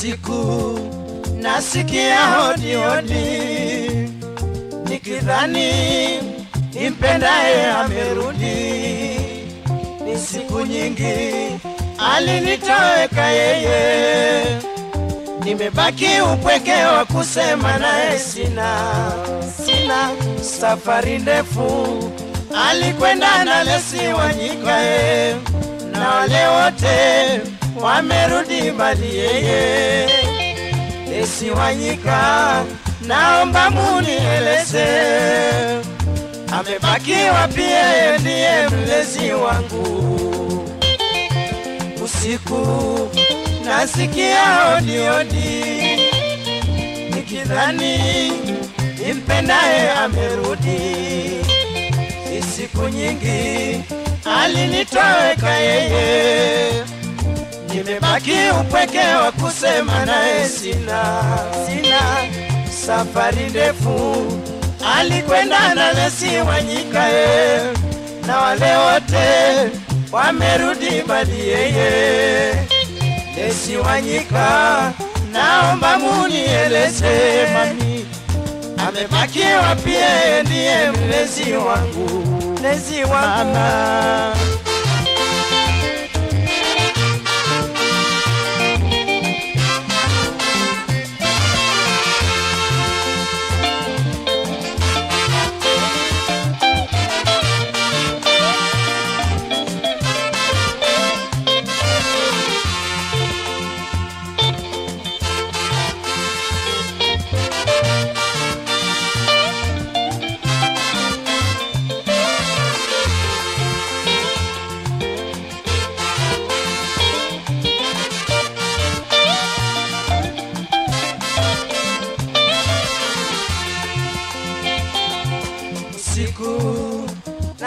Usiku nasikia hodi hodi, nikidhani nimpendaye amerudi. Ni siku nyingi alinitoweka yeye, nimebaki upweke wa kusema naye sina, sina safari ndefu. Alikwenda na Lesi Wanyikae na wale wote wamerudi mbali yeye Lesi Wanyika, naomba munieleze amebaki wapi? Yeye ndiye mlezi wangu. Usiku nasikia odiodi nikidhani nimpendaye amerudi. Ni siku nyingi alinitoweka yeye, nimebaki upweke wa kusema naye sina, sina. Safari ndefu alikwenda na Lesi ye. Na wale wote wamerudi bali yeye. Lesi Wanyika, naomba munieleze mami, amebaki wapi? Ndiye mlezi wangu, mlezi wangu. Mama.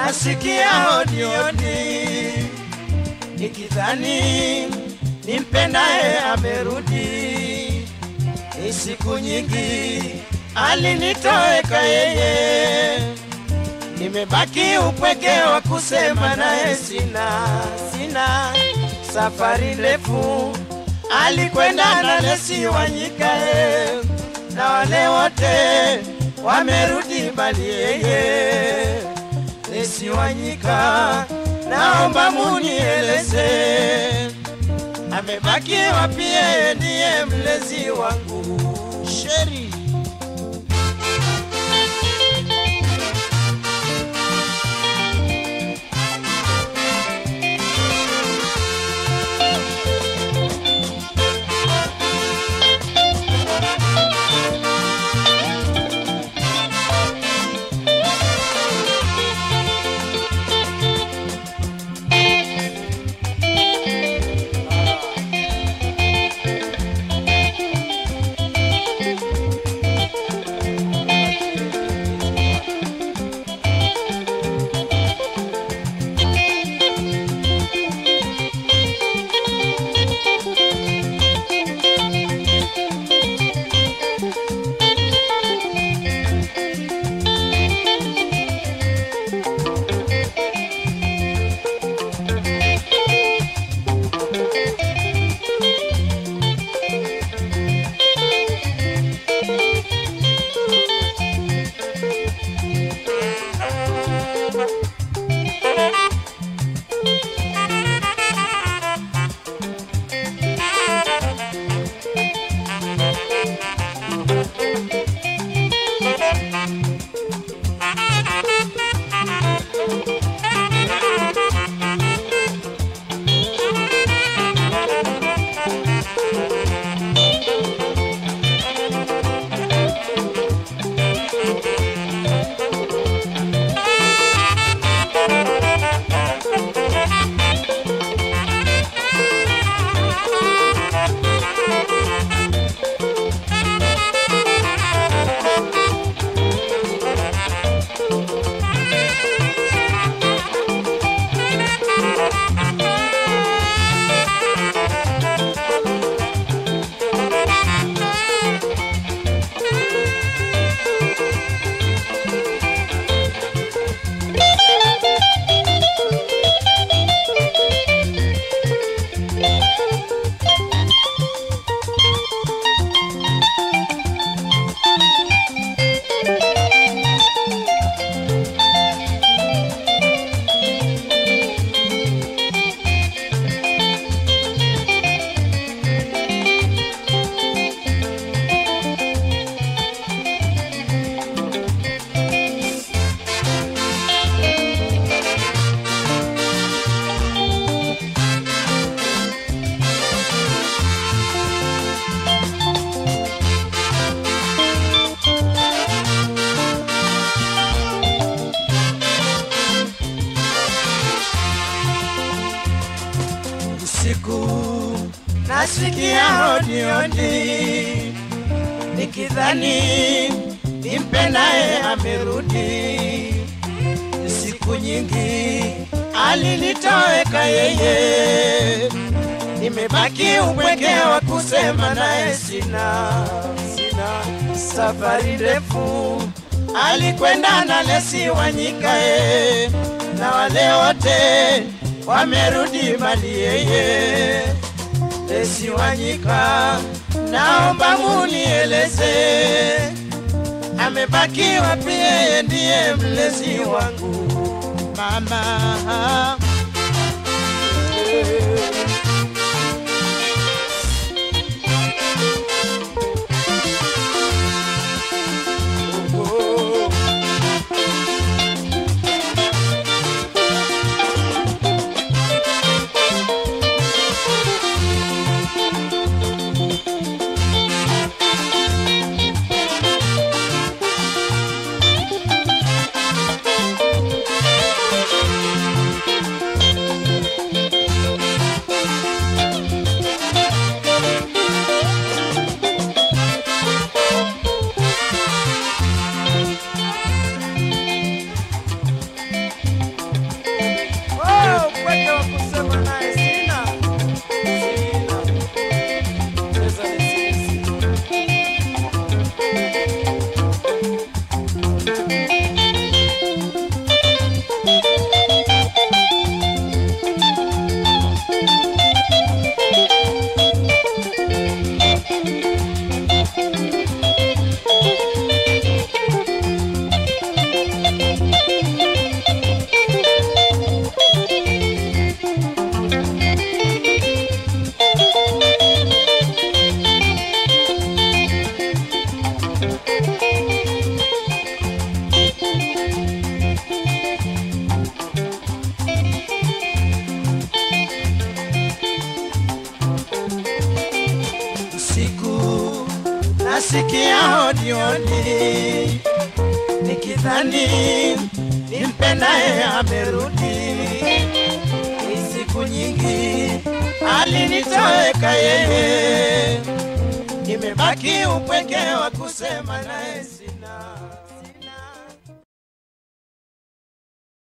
Nasikia hodi hodi, nikidhani nimpendaye amerudi. Siku nyingi alinitoweka yeye, nimebaki upweke wa kusema naye sina, sina. Safari ndefu alikwenda na Lesi Wanyikae. Na wale wote wamerudi bali yeye Wanyika, naomba munieleze amebaki wapi? Yeye ndiye mlezi wangu. Sheri nasikia hodi hodi, nikidhani nimpendaye amerudi. Siku nyingi alinitoweka yeye, nimebaki upweke wa kusema naye sina, sina safari ndefu alikwenda na Lesi Wanyikae na wale wote wamerudi mali yeye. Lesi Wanyika, naomba munieleze amebaki wapi? Ndiye mlezi wangu mama. Nasikia hodi hodi, nikidhani nimpendaye amerudi. Ni siku nyingi alinitoweka yeye, nimebaki upweke wa kusema naye sina.